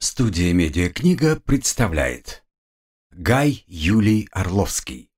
Студия «Медиакнига» представляет. Гай Юлий Орловский.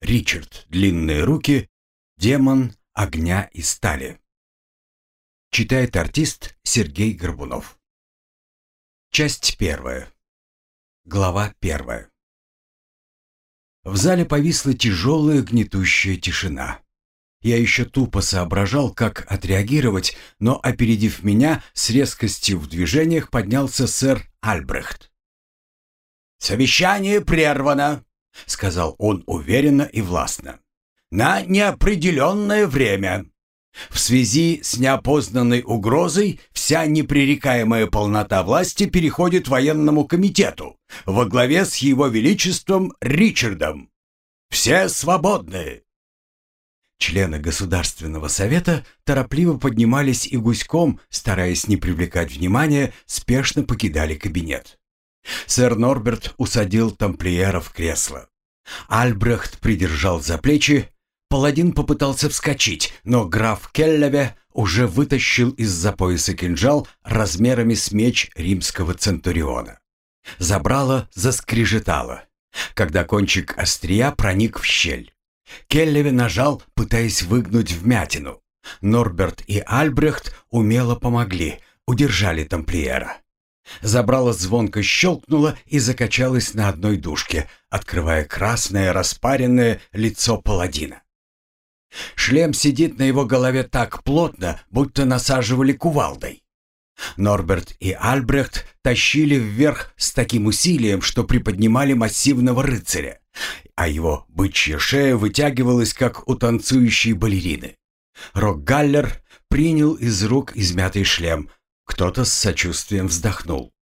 Ричард «Длинные руки», «Демон огня и стали» Читает артист Сергей Горбунов. Часть первая. Глава первая. В зале повисла тяжелая гнетущая тишина. Я еще тупо соображал, как отреагировать, но, опередив меня, с резкостью в движениях поднялся сэр Альбрехт. «Совещание прервано», — сказал он уверенно и властно. «На неопределенное время. В связи с неопознанной угрозой вся непререкаемая полнота власти переходит военному комитету во главе с его величеством Ричардом. Все свободны!» Члены Государственного совета торопливо поднимались и гуськом, стараясь не привлекать внимания, спешно покидали кабинет. Сэр Норберт усадил тамплиера в кресло. Альбрехт придержал за плечи, паладин попытался вскочить, но граф Келлеве уже вытащил из-за пояса кинжал размерами с меч римского центуриона. Забрало, заскрежетало, когда кончик острия проник в щель. Келлеви нажал, пытаясь выгнуть вмятину. Норберт и Альбрехт умело помогли, удержали тамплиера. Забрало звонко щелкнуло и закачалось на одной дужке, открывая красное распаренное лицо паладина. Шлем сидит на его голове так плотно, будто насаживали кувалдой. Норберт и Альбрехт тащили вверх с таким усилием, что приподнимали массивного рыцаря, а его бычья шея вытягивалась, как у танцующей балерины. Рок-галлер принял из рук измятый шлем. Кто-то с сочувствием вздохнул.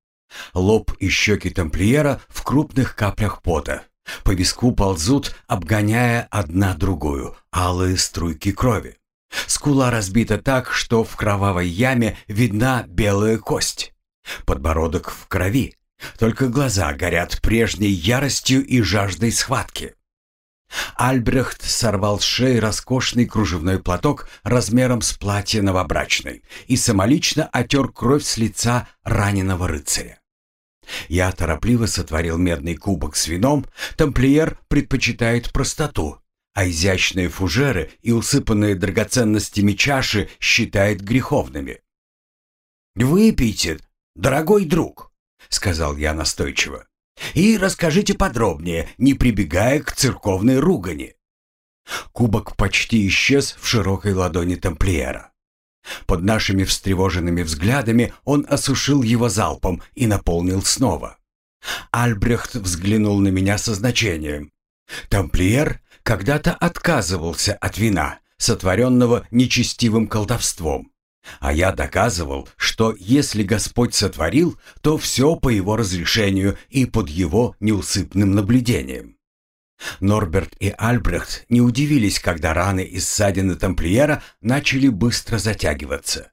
Лоб и щеки тамплиера в крупных каплях пота. По виску ползут, обгоняя одна другую, алые струйки крови. Скула разбита так, что в кровавой яме видна белая кость. Подбородок в крови, только глаза горят прежней яростью и жаждой схватки. Альбрехт сорвал с шеи роскошный кружевной платок размером с платье новобрачной и самолично отер кровь с лица раненого рыцаря. Я торопливо сотворил медный кубок с вином, тамплиер предпочитает простоту, а изящные фужеры и усыпанные драгоценностями чаши считает греховными. «Выпейте, дорогой друг», — сказал я настойчиво. «И расскажите подробнее, не прибегая к церковной ругани». Кубок почти исчез в широкой ладони тамплиера. Под нашими встревоженными взглядами он осушил его залпом и наполнил снова. Альбрехт взглянул на меня со значением. Тамплиер когда-то отказывался от вина, сотворенного нечестивым колдовством. А я доказывал, что если Господь сотворил, то все по его разрешению и под его неусыпным наблюдением. Норберт и Альбрехт не удивились, когда раны и ссадины тамплиера начали быстро затягиваться.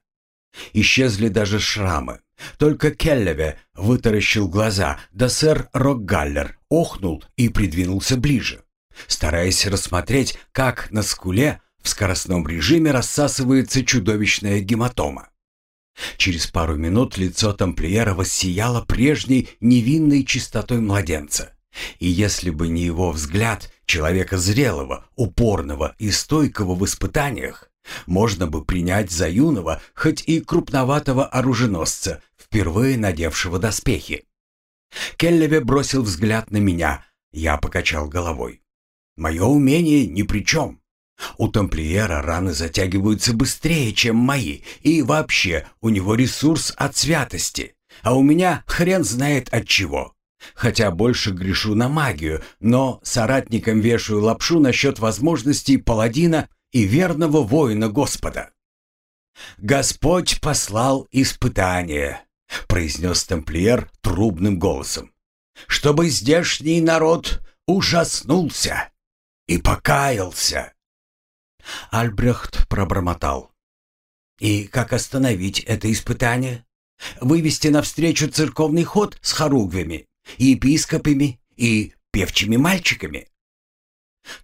Исчезли даже шрамы. Только Келлеве вытаращил глаза, да сэр Рокгаллер охнул и придвинулся ближе, стараясь рассмотреть, как на скуле в скоростном режиме рассасывается чудовищная гематома. Через пару минут лицо тамплиера воссияло прежней невинной чистотой младенца. И если бы не его взгляд, человека зрелого, упорного и стойкого в испытаниях, можно бы принять за юного, хоть и крупноватого оруженосца, впервые надевшего доспехи. Келлеве бросил взгляд на меня, я покачал головой. «Мое умение ни при чем. У тамплиера раны затягиваются быстрее, чем мои, и вообще у него ресурс от святости, а у меня хрен знает от чего. Хотя больше грешу на магию, но соратникам вешаю лапшу насчет возможностей паладина и верного воина Господа. «Господь послал испытание», — произнес тамплиер трубным голосом, «чтобы здешний народ ужаснулся и покаялся». Альбрехт пробормотал. «И как остановить это испытание? Вывести навстречу церковный ход с хоругвями, епископами и певчими мальчиками?»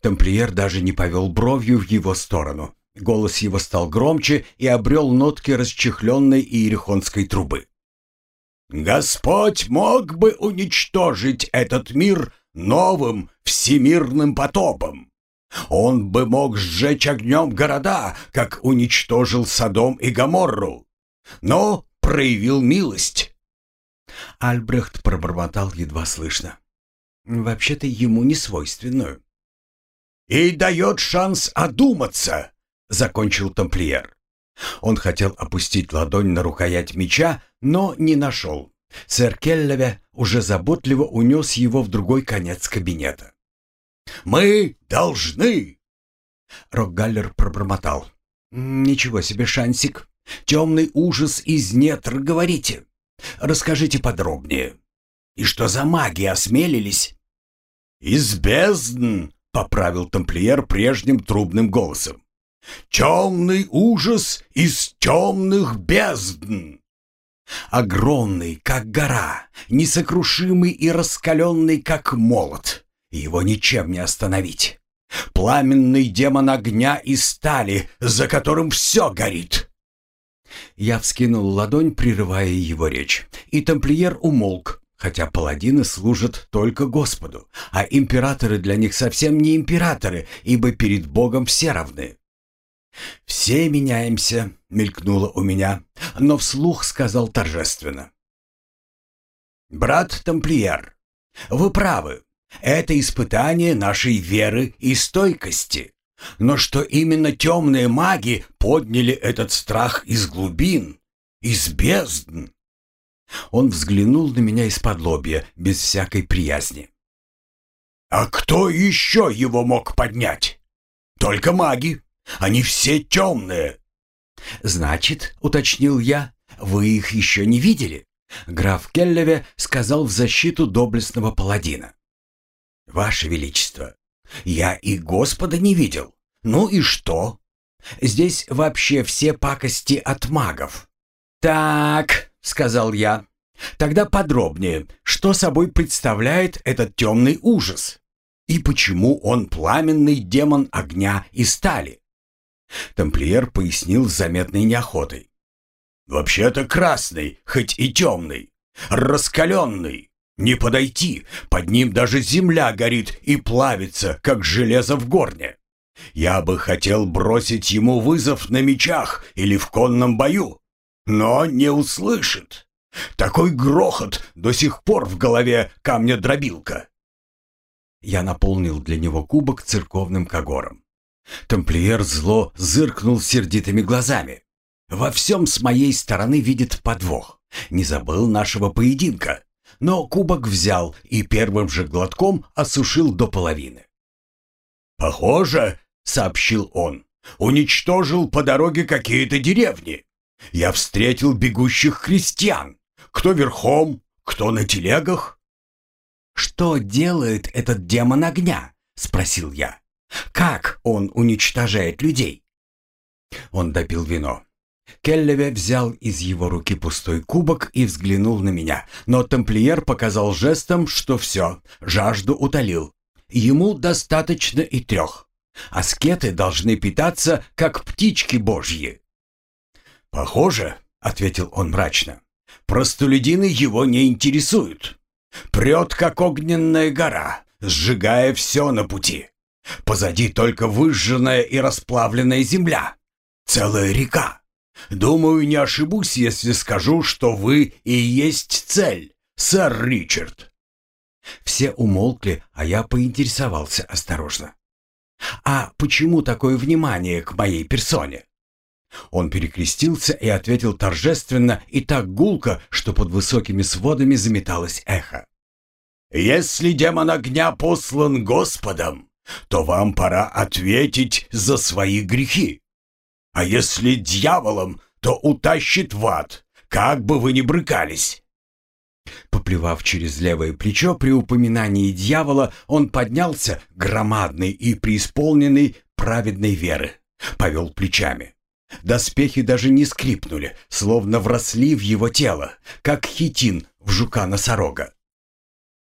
Тамплиер даже не повел бровью в его сторону. Голос его стал громче и обрел нотки расчехленной иерихонской трубы. Господь мог бы уничтожить этот мир новым всемирным потопом. Он бы мог сжечь огнем города, как уничтожил Содом и Гоморру, но проявил милость. Альбрехт пробормотал едва слышно. Вообще-то ему не свойственную. «И дает шанс одуматься», — закончил тамплиер. Он хотел опустить ладонь на рукоять меча, но не нашел. Сэр Келлеве уже заботливо унес его в другой конец кабинета. «Мы должны!» Рокгаллер пробормотал. «Ничего себе, Шансик. Темный ужас из нетр, говорите. Расскажите подробнее. И что за маги осмелились?» «Из бездн!» — поправил тамплиер прежним трубным голосом. «Темный ужас из темных бездн!» Огромный, как гора, несокрушимый и раскаленный, как молот. Его ничем не остановить. Пламенный демон огня и стали, за которым все горит. Я вскинул ладонь, прерывая его речь, и тамплиер умолк, хотя паладины служат только Господу, а императоры для них совсем не императоры, ибо перед Богом все равны. «Все меняемся», — мелькнуло у меня, но вслух сказал торжественно. «Брат Тамплиер, вы правы. Это испытание нашей веры и стойкости. Но что именно темные маги подняли этот страх из глубин, из бездн?» Он взглянул на меня из-под лобья, без всякой приязни. «А кто еще его мог поднять? Только маги. Они все темные». «Значит, — уточнил я, — вы их еще не видели?» Граф Келлеве сказал в защиту доблестного паладина. «Ваше Величество, я и Господа не видел. Ну и что? Здесь вообще все пакости от магов». «Так», — сказал я, — «тогда подробнее, что собой представляет этот темный ужас? И почему он пламенный демон огня и стали?» Тамплиер пояснил с заметной неохотой. «Вообще-то красный, хоть и темный, раскаленный. Не подойти, под ним даже земля горит и плавится, как железо в горне. Я бы хотел бросить ему вызов на мечах или в конном бою, но не услышит. Такой грохот до сих пор в голове камня-дробилка». Я наполнил для него кубок церковным когором. Тамплиер зло зыркнул сердитыми глазами. «Во всем с моей стороны видит подвох. Не забыл нашего поединка. Но кубок взял и первым же глотком осушил до половины. «Похоже, — сообщил он, — уничтожил по дороге какие-то деревни. Я встретил бегущих христиан. Кто верхом, кто на телегах». «Что делает этот демон огня?» — спросил я. Как он уничтожает людей? Он допил вино. Келлеве взял из его руки пустой кубок и взглянул на меня, но тамплиер показал жестом, что все, жажду утолил. Ему достаточно и трех. Аскеты должны питаться, как птички божьи. «Похоже», — ответил он мрачно, — «простолюдины его не интересуют. Прет, как огненная гора, сжигая все на пути. Позади только выжженная и расплавленная земля. Целая река. Думаю, не ошибусь, если скажу, что вы и есть цель, сэр Ричард. Все умолкли, а я поинтересовался осторожно. «А почему такое внимание к моей персоне?» Он перекрестился и ответил торжественно и так гулко, что под высокими сводами заметалось эхо. «Если демон огня послан Господом, то вам пора ответить за свои грехи. А если дьяволом, то утащит в ад, как бы вы ни брыкались». Поплевав через левое плечо при упоминании дьявола, он поднялся, громадный и преисполненный праведной веры, повел плечами. Доспехи даже не скрипнули, словно вросли в его тело, как хитин в жука-носорога.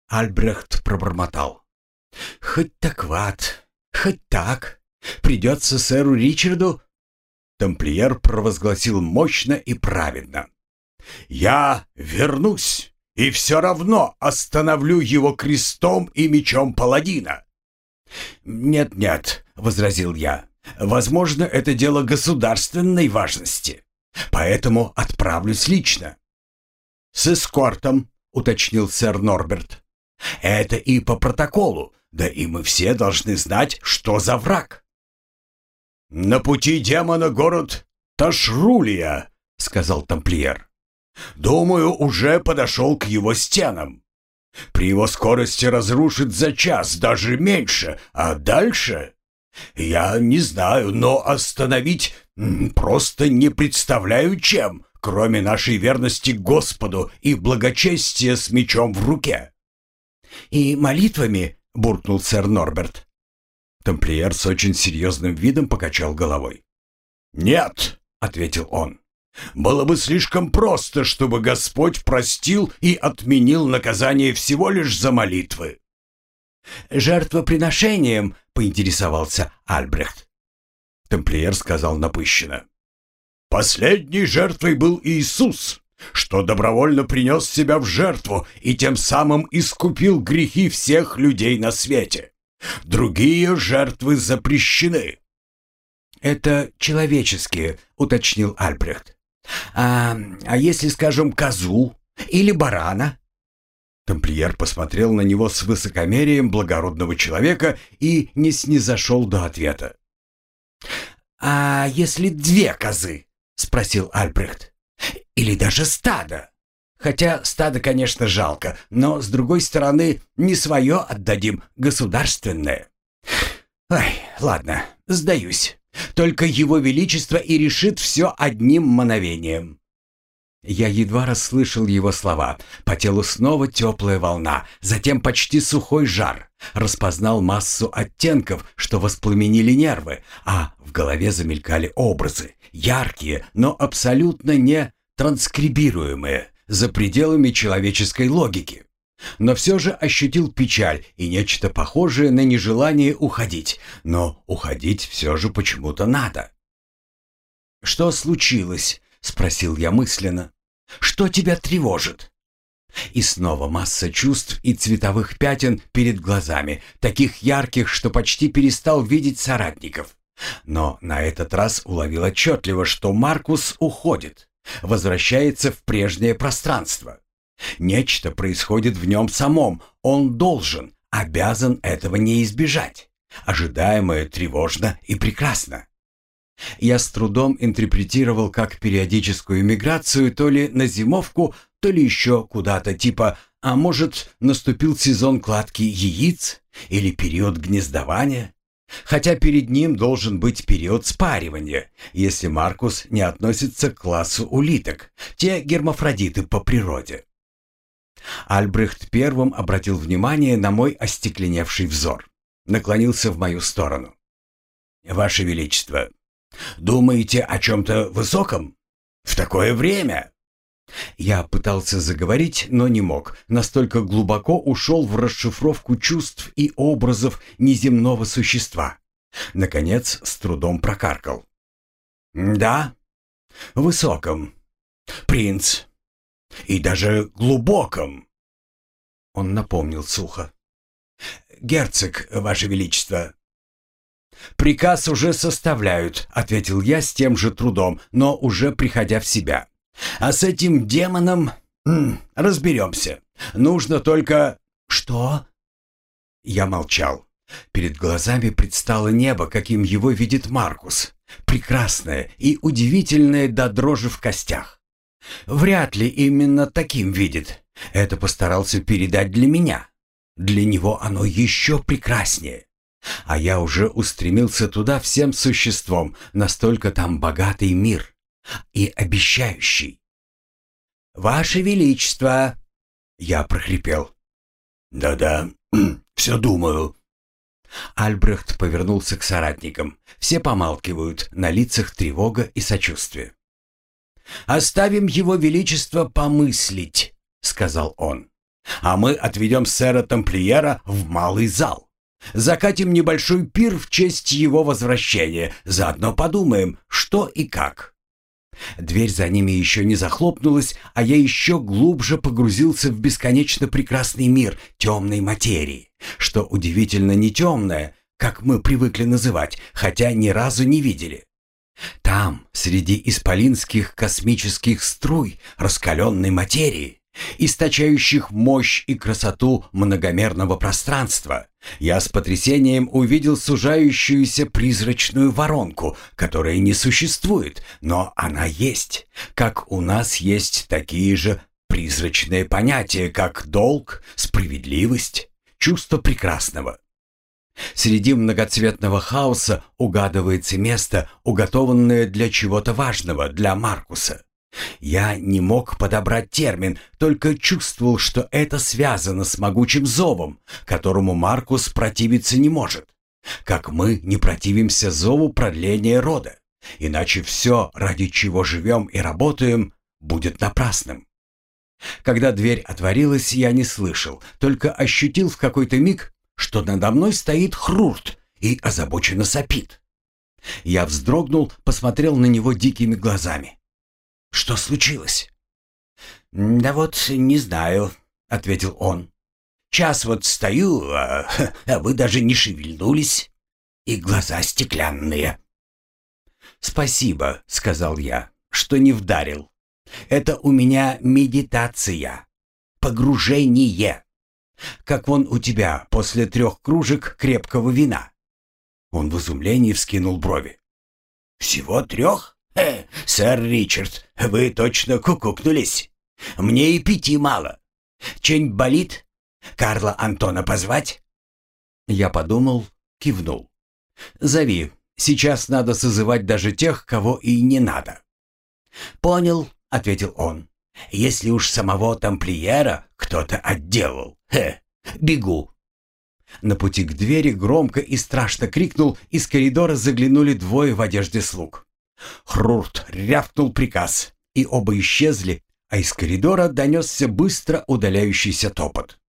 Альбрехт пробормотал. Хоть так ват, хоть так. Придется сэру Ричарду...» Тамплиер провозгласил мощно и праведно. «Я вернусь и все равно остановлю его крестом и мечом паладина». «Нет-нет», — возразил я, — «возможно, это дело государственной важности, поэтому отправлюсь лично». «С эскортом», — уточнил сэр Норберт. «Это и по протоколу, да и мы все должны знать, что за враг». «На пути демона город Ташрулия», — сказал тамплиер. «Думаю, уже подошел к его стенам. При его скорости разрушит за час, даже меньше, а дальше...» «Я не знаю, но остановить просто не представляю чем, кроме нашей верности Господу и благочестия с мечом в руке». «И молитвами?» — буркнул сэр Норберт. Тамплиер с очень серьезным видом покачал головой. «Нет», — ответил он, — «было бы слишком просто, чтобы Господь простил и отменил наказание всего лишь за молитвы». «Жертвоприношением?» — поинтересовался Альбрехт. Тамплиер сказал напыщенно. «Последней жертвой был Иисус, что добровольно принес себя в жертву и тем самым искупил грехи всех людей на свете. Другие жертвы запрещены». «Это человеческие», — уточнил Альбрехт. «А, а если, скажем, козу или барана?» Тамплиер посмотрел на него с высокомерием благородного человека и не снизошел до ответа. «А если две козы?» — спросил Альбрехт. «Или даже стадо? Хотя стадо, конечно, жалко, но, с другой стороны, не свое отдадим, государственное. Ай, ладно, сдаюсь. Только его величество и решит все одним мановением». Я едва расслышал его слова. По телу снова теплая волна, затем почти сухой жар. Распознал массу оттенков, что воспламенили нервы, а в голове замелькали образы, яркие, но абсолютно не транскрибируемые, за пределами человеческой логики. Но все же ощутил печаль и нечто похожее на нежелание уходить. Но уходить все же почему-то надо. «Что случилось?» — спросил я мысленно. «Что тебя тревожит?» И снова масса чувств и цветовых пятен перед глазами, таких ярких, что почти перестал видеть соратников. Но на этот раз уловил отчетливо, что Маркус уходит, возвращается в прежнее пространство. Нечто происходит в нем самом, он должен, обязан этого не избежать. Ожидаемое тревожно и прекрасно. Я с трудом интерпретировал как периодическую миграцию то ли на зимовку, то ли еще куда-то типа «А может, наступил сезон кладки яиц или период гнездования?» Хотя перед ним должен быть период спаривания, если Маркус не относится к классу улиток, те гермафродиты по природе. Альбрехт первым обратил внимание на мой остекленевший взор. Наклонился в мою сторону. «Ваше Величество, Думаете о чем-то высоком? В такое время?» Я пытался заговорить, но не мог. Настолько глубоко ушел в расшифровку чувств и образов неземного существа. Наконец, с трудом прокаркал. «Да, высоком. Принц. И даже глубоком». Он напомнил сухо. «Герцог, Ваше Величество, «Приказ уже составляют», — ответил я с тем же трудом, но уже приходя в себя. «А с этим демоном м, разберемся. Нужно только...» «Что?» Я молчал. Перед глазами предстало небо, каким его видит Маркус. Прекрасное и удивительное до дрожи в костях. Вряд ли именно таким видит. Это постарался передать для меня. Для него оно еще прекраснее. А я уже устремился туда всем существом, настолько там богатый мир и обещающий. «Ваше Величество!» Я прохрипел. «Да-да, все думаю». Альбрехт повернулся к соратникам. Все помалкивают, на лицах тревога и сочувствие. «Оставим его величество помыслить», — сказал он. «А мы отведем сэра Тамплиера в малый зал. Закатим небольшой пир в честь его возвращения. Заодно подумаем, что и как. Дверь за ними еще не захлопнулась, а я еще глубже погрузился в бесконечно прекрасный мир темной материи, что удивительно не темная, как мы привыкли называть, хотя ни разу не видели. Там, среди исполинских космических струй раскаленной материи, источающих мощь и красоту многомерного пространства, я с потрясением увидел сужающуюся призрачную воронку, которая не существует, но она есть, как у нас есть такие же призрачные понятия, как долг, справедливость, чувство прекрасного. Среди многоцветного хаоса угадывается место, уготованное для чего-то важного, для Маркуса. Я не мог подобрать термин, только чувствовал, что это связано с могучим зовом, которому Маркус противиться не может. Как мы не противимся зову продления рода. Иначе все, ради чего живем и работаем, будет напрасным. Когда дверь отворилась, я не слышал, только ощутил в какой-то миг, что надо мной стоит Хрурт и озабоченно сопит. Я вздрогнул, посмотрел на него дикими глазами. Что случилось?» «Да вот не знаю», — ответил он. «Час вот стою, а, а вы даже не шевельнулись, и глаза стеклянные». «Спасибо», — сказал я, — «что не вдарил. Это у меня медитация, погружение. Как вон у тебя после трех кружек крепкого вина». Он в изумлении вскинул брови. «Всего трех?» «Э, сэр Ричард, вы точно кукукнулись. Мне и пяти мало. Чень болит? Карла Антона позвать?» Я подумал, кивнул. «Зови. Сейчас надо созывать даже тех, кого и не надо». «Понял», — ответил он. «Если уж самого тамплиера кто-то отделал. Хе, бегу». На пути к двери громко и страшно крикнул, из коридора заглянули двое в одежде слуг. Хрурт рявкнул приказ, и оба исчезли, а из коридора донесся быстро удаляющийся топот.